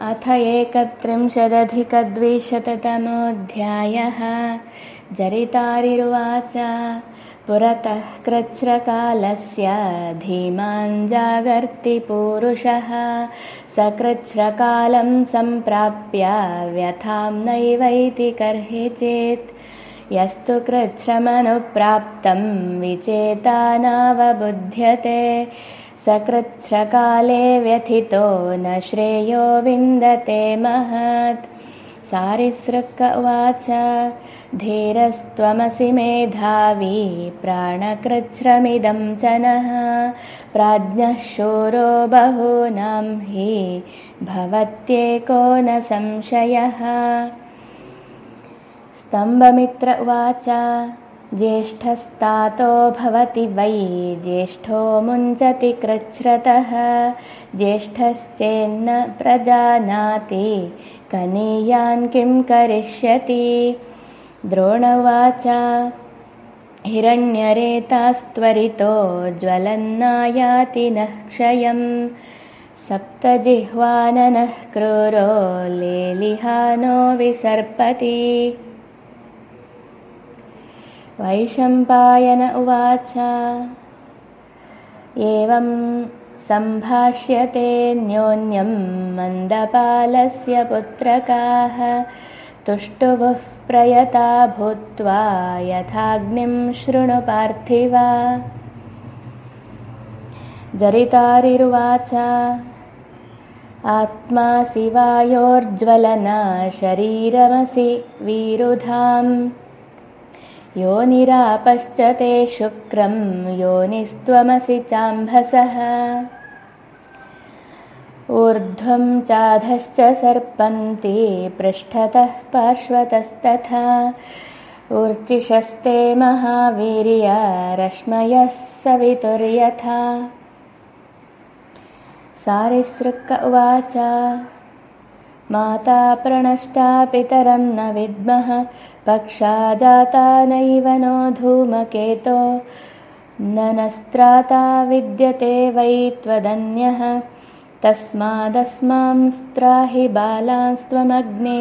अथ एकत्रिंशदधिकद्विशततमोऽध्यायः। जरितारिरुवाच। पुरतः कृच्छ्रकालस्य धीमान् जागर्ति पूरुषः। सकृच्छ्रकालं सम्प्राप्य व्यथां नैवैति कर्हि चेत्। यस्तु कृच्छ्रमनुप्राप्तं विचेतानावबुध्यते सकृच्छ्रकाले व्यथितो न श्रेयो विन्दते महत्। सारिसृक उवाच धीरस्त्वमसि मेधावी प्राणकृच्छ्रमिदं च नः। प्राज्ञः शूरो बहूनां हि भवत्येको न संशयः। स्तम्भमित्र उवाच ज्येष्ठस्तातो भवति वै ज्येष्ठो मुञ्चति कृच्छ्रतः ज्येष्ठश्चेन्न प्रजानाति कनीयान् किं करिष्यति? द्रोणवाच हिरण्यरेतास्त्वरितो ज्वलन्नायाति नः क्षयम् सप्तजिह्वाननः क्रूरो लेलिहानो विसर्पति वैशम्पायन उवाच। एवं सम्भाष्यतेऽन्योन्यं मन्दपालस्य पुत्रकाः। तुष्टुवुः प्रयता भूत्वा यथाग्निं शृणु पार्थिवा। जरितारिरुवाच। आत्मा शिवायोर्ज्वलना शरीरमसि वीरुधाम् योनिरापश्च ते शुक्रं योनिस्त्वमसि चाम्भसः। ऊर्ध्वं चाधश्च सर्पन्ति पृष्ठतः पार्श्वतस्तथा। ऊर्चिषस्ते रश्मयः सवितुर्यथा। सारिसृक्क उवाच माता प्रणष्टा पितरं न विद्मः पक्षा जाता नैव नो धूमकेतो। नस्त्राता विद्यते वै त्वदन्यः तस्मादस्मांस्त्राहि बालांस्त्वमग्ने